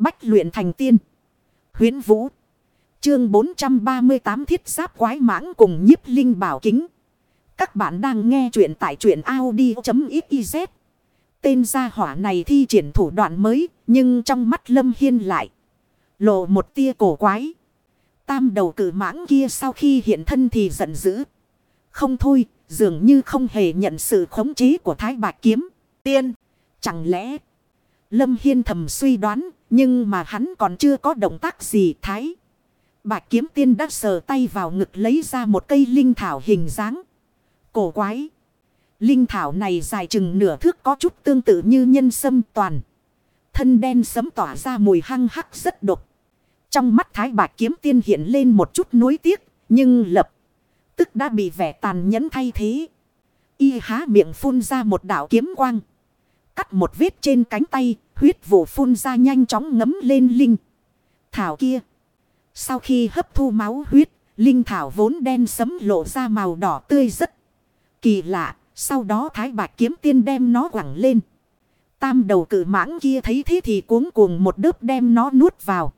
Bách luyện thành tiên. Huyến Vũ. Chương 438 thiết giáp quái mãng cùng nhiếp linh bảo kính. Các bạn đang nghe truyện tại truyện Audi.xyz. Tên gia hỏa này thi triển thủ đoạn mới, nhưng trong mắt Lâm Hiên lại. Lộ một tia cổ quái. Tam đầu cử mãng kia sau khi hiện thân thì giận dữ. Không thôi, dường như không hề nhận sự khống chế của Thái Bạch Kiếm. Tiên, chẳng lẽ... Lâm Hiên thầm suy đoán, nhưng mà hắn còn chưa có động tác gì thái. Bạch kiếm tiên đã sờ tay vào ngực lấy ra một cây linh thảo hình dáng. Cổ quái. Linh thảo này dài chừng nửa thước có chút tương tự như nhân sâm toàn. Thân đen sấm tỏa ra mùi hăng hắc rất độc. Trong mắt thái bạch kiếm tiên hiện lên một chút nuối tiếc. Nhưng lập tức đã bị vẻ tàn nhẫn thay thế. Y há miệng phun ra một đạo kiếm quang. Cắt một vết trên cánh tay, huyết vụ phun ra nhanh chóng ngấm lên linh. Thảo kia. Sau khi hấp thu máu huyết, linh thảo vốn đen sấm lộ ra màu đỏ tươi rất kỳ lạ. Sau đó thái bạch kiếm tiên đem nó quẳng lên. Tam đầu cử mãng kia thấy thế thì cuống cuồng một đớp đem nó nuốt vào.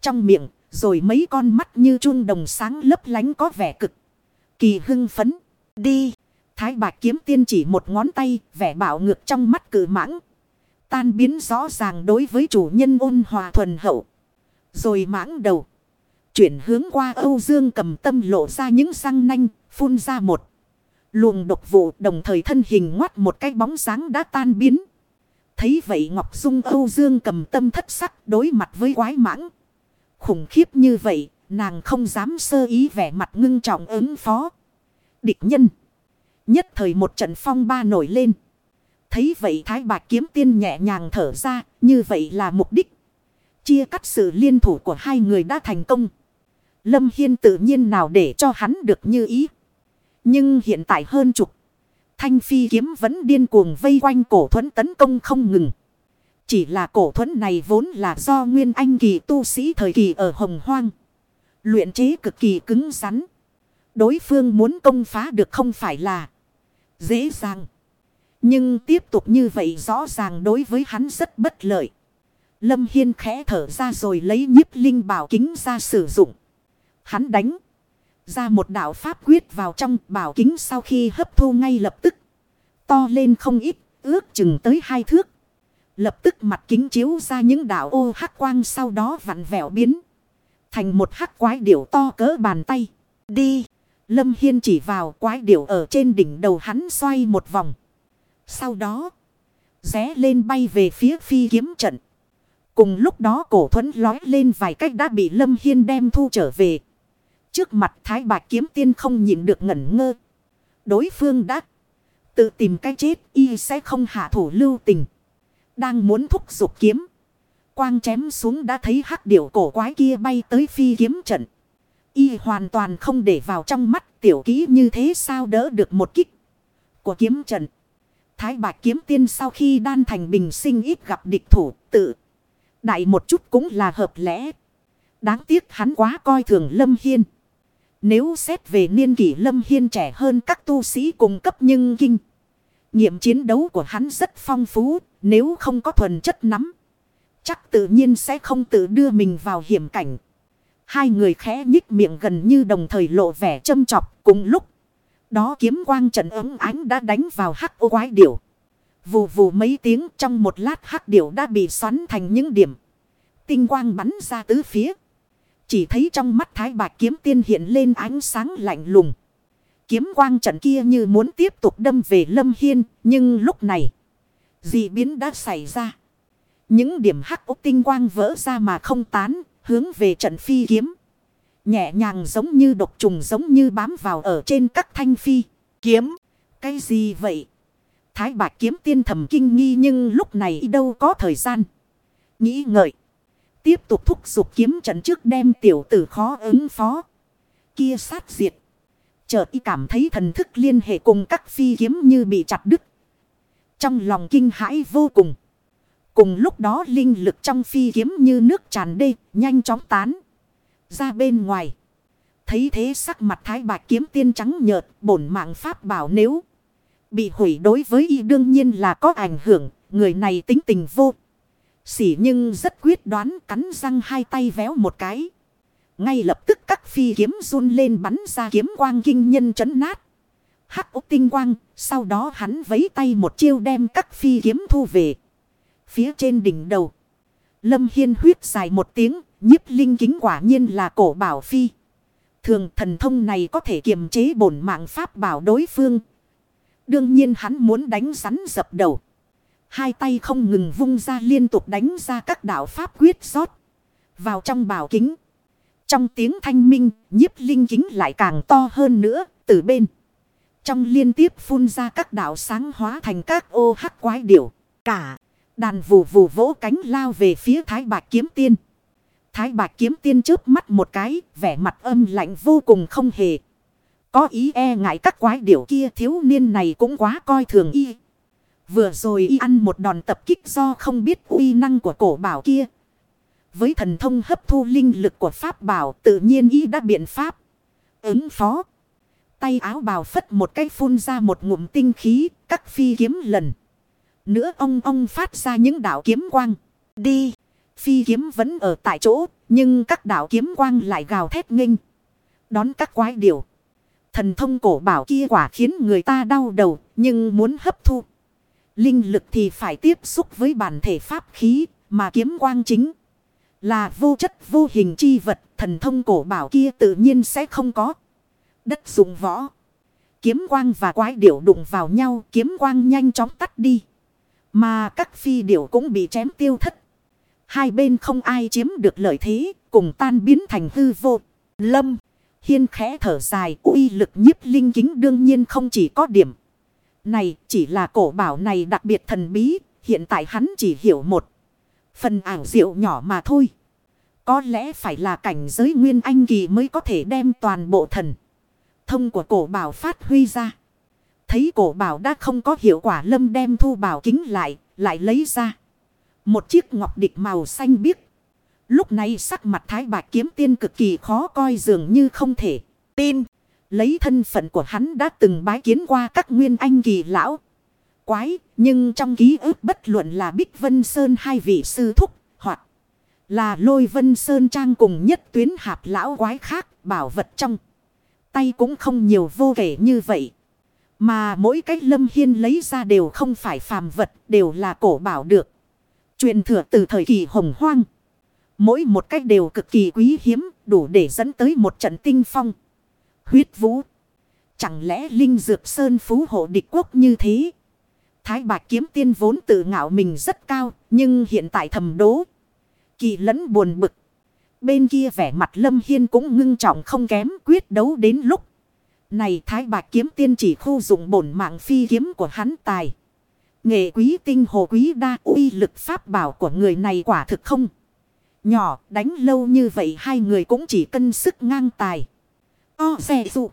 Trong miệng, rồi mấy con mắt như chuông đồng sáng lấp lánh có vẻ cực. Kỳ hưng phấn. Đi. Thái bạch kiếm tiên chỉ một ngón tay, vẻ bạo ngược trong mắt cử mãng. Tan biến rõ ràng đối với chủ nhân ôn hòa thuần hậu. Rồi mãng đầu. Chuyển hướng qua Âu Dương cầm tâm lộ ra những răng nanh, phun ra một. Luồng độc vụ đồng thời thân hình ngoắt một cái bóng sáng đã tan biến. Thấy vậy Ngọc Dung Âu Dương cầm tâm thất sắc đối mặt với quái mãng. Khủng khiếp như vậy, nàng không dám sơ ý vẻ mặt ngưng trọng ứng phó. Địch nhân. Nhất thời một trận phong ba nổi lên. Thấy vậy Thái Bạch kiếm tiên nhẹ nhàng thở ra, như vậy là mục đích. Chia cắt sự liên thủ của hai người đã thành công. Lâm Hiên tự nhiên nào để cho hắn được như ý. Nhưng hiện tại hơn chục. Thanh phi kiếm vẫn điên cuồng vây quanh cổ thuẫn tấn công không ngừng. Chỉ là cổ thuẫn này vốn là do nguyên anh kỳ tu sĩ thời kỳ ở Hồng Hoang. Luyện chế cực kỳ cứng rắn. Đối phương muốn công phá được không phải là dễ dàng. Nhưng tiếp tục như vậy rõ ràng đối với hắn rất bất lợi. Lâm Hiên khẽ thở ra rồi lấy nhiếp linh bảo kính ra sử dụng. Hắn đánh ra một đạo pháp quyết vào trong bảo kính sau khi hấp thu ngay lập tức. To lên không ít, ước chừng tới hai thước. Lập tức mặt kính chiếu ra những đạo ô hắc quang sau đó vặn vẹo biến. Thành một hắc quái điểu to cỡ bàn tay. Đi! Lâm Hiên chỉ vào quái điểu ở trên đỉnh đầu hắn xoay một vòng. Sau đó, ré lên bay về phía phi kiếm trận. Cùng lúc đó cổ thuẫn lói lên vài cách đã bị Lâm Hiên đem thu trở về. Trước mặt Thái Bạch kiếm tiên không nhịn được ngẩn ngơ. Đối phương đã tự tìm cái chết y sẽ không hạ thủ lưu tình. Đang muốn thúc giục kiếm. Quang chém xuống đã thấy hắc điểu cổ quái kia bay tới phi kiếm trận. Y hoàn toàn không để vào trong mắt tiểu kỹ như thế sao đỡ được một kích của kiếm trận. Thái bạch kiếm tiên sau khi đan thành bình sinh ít gặp địch thủ, tự. Đại một chút cũng là hợp lẽ. Đáng tiếc hắn quá coi thường Lâm Hiên. Nếu xét về niên kỷ Lâm Hiên trẻ hơn các tu sĩ cùng cấp nhưng kinh. Nghiệm chiến đấu của hắn rất phong phú. Nếu không có thuần chất nắm. Chắc tự nhiên sẽ không tự đưa mình vào hiểm cảnh. Hai người khẽ nhích miệng gần như đồng thời lộ vẻ châm chọc cùng lúc. Đó kiếm quang trận ấm ánh đã đánh vào hắc ô quái điểu. Vù vù mấy tiếng trong một lát hắc điểu đã bị xoắn thành những điểm. Tinh quang bắn ra tứ phía. Chỉ thấy trong mắt thái bạch kiếm tiên hiện lên ánh sáng lạnh lùng. Kiếm quang trận kia như muốn tiếp tục đâm về lâm hiên. Nhưng lúc này. Dị biến đã xảy ra. Những điểm hắc ốc tinh quang vỡ ra mà không tán. Hướng về trận phi kiếm. Nhẹ nhàng giống như độc trùng giống như bám vào ở trên các thanh phi. Kiếm. Cái gì vậy? Thái bạch kiếm tiên thầm kinh nghi nhưng lúc này đâu có thời gian. Nghĩ ngợi. Tiếp tục thúc giục kiếm trận trước đem tiểu tử khó ứng phó. Kia sát diệt. Chợt y cảm thấy thần thức liên hệ cùng các phi kiếm như bị chặt đứt. Trong lòng kinh hãi vô cùng. Cùng lúc đó linh lực trong phi kiếm như nước tràn đê, nhanh chóng tán. Ra bên ngoài. Thấy thế sắc mặt thái bạch kiếm tiên trắng nhợt, bổn mạng pháp bảo nếu bị hủy đối với y đương nhiên là có ảnh hưởng, người này tính tình vô. Xỉ nhưng rất quyết đoán cắn răng hai tay véo một cái. Ngay lập tức các phi kiếm run lên bắn ra kiếm quang kinh nhân chấn nát. Hắc ốc tinh quang, sau đó hắn vấy tay một chiêu đem các phi kiếm thu về. Phía trên đỉnh đầu. Lâm Hiên huyết dài một tiếng, nhiếp linh kính quả nhiên là cổ bảo phi. Thường thần thông này có thể kiềm chế bổn mạng pháp bảo đối phương. Đương nhiên hắn muốn đánh rắn dập đầu. Hai tay không ngừng vung ra liên tục đánh ra các đạo pháp quyết rót. Vào trong bảo kính. Trong tiếng thanh minh, nhiếp linh kính lại càng to hơn nữa, từ bên. Trong liên tiếp phun ra các đạo sáng hóa thành các ô hắc quái điểu. Cả đàn vù vù vỗ cánh lao về phía thái bạch kiếm tiên. Thái bạch kiếm tiên chớp mắt một cái, vẻ mặt âm lạnh vô cùng không hề. Có ý e ngại các quái điểu kia thiếu niên này cũng quá coi thường y. Vừa rồi y ăn một đòn tập kích do không biết uy năng của cổ bảo kia. Với thần thông hấp thu linh lực của pháp bảo tự nhiên y đã biện pháp. Ứng phó. Tay áo bào phất một cái phun ra một ngụm tinh khí, các phi kiếm lần. Nữa ông ông phát ra những đạo kiếm quang. Đi. Phi kiếm vẫn ở tại chỗ, nhưng các đạo kiếm quang lại gào thét nghênh. Đón các quái điều. Thần thông cổ bảo kia quả khiến người ta đau đầu, nhưng muốn hấp thu. Linh lực thì phải tiếp xúc với bản thể pháp khí, mà kiếm quang chính. Là vô chất vô hình chi vật, thần thông cổ bảo kia tự nhiên sẽ không có. Đất dùng võ. Kiếm quang và quái điểu đụng vào nhau, kiếm quang nhanh chóng tắt đi. Mà các phi điểu cũng bị chém tiêu thất. Hai bên không ai chiếm được lợi thế, cùng tan biến thành hư vô. Lâm, hiên khẽ thở dài, uy lực nhiếp linh kính đương nhiên không chỉ có điểm. Này chỉ là cổ bảo này đặc biệt thần bí, hiện tại hắn chỉ hiểu một phần ảo diệu nhỏ mà thôi. Có lẽ phải là cảnh giới nguyên anh kỳ mới có thể đem toàn bộ thần thông của cổ bảo phát huy ra. Thấy cổ bảo đã không có hiệu quả lâm đem thu bảo kính lại, lại lấy ra. Một chiếc ngọc địch màu xanh biếc. Lúc này sắc mặt thái bạch kiếm tiên cực kỳ khó coi dường như không thể tin. Lấy thân phận của hắn đã từng bái kiến qua các nguyên anh kỳ lão. Quái, nhưng trong ký ức bất luận là Bích Vân Sơn hai vị sư thúc, hoặc là lôi Vân Sơn trang cùng nhất tuyến hạp lão quái khác, bảo vật trong. Tay cũng không nhiều vô kể như vậy. Mà mỗi cái lâm hiên lấy ra đều không phải phàm vật, đều là cổ bảo được. Truyền thừa từ thời kỳ hồng hoang. Mỗi một cách đều cực kỳ quý hiếm, đủ để dẫn tới một trận tinh phong. Huyết vũ. Chẳng lẽ Linh Dược Sơn phú hộ địch quốc như thế? Thái Bạch kiếm tiên vốn tự ngạo mình rất cao, nhưng hiện tại thầm đố. Kỳ lẫn buồn bực. Bên kia vẻ mặt Lâm Hiên cũng ngưng trọng không kém quyết đấu đến lúc. Này Thái Bạch kiếm tiên chỉ khu dụng bổn mạng phi kiếm của hắn tài. Nghệ quý tinh hồ quý đa uy lực pháp bảo của người này quả thực không. Nhỏ, đánh lâu như vậy hai người cũng chỉ cân sức ngang tài. O xe dụ.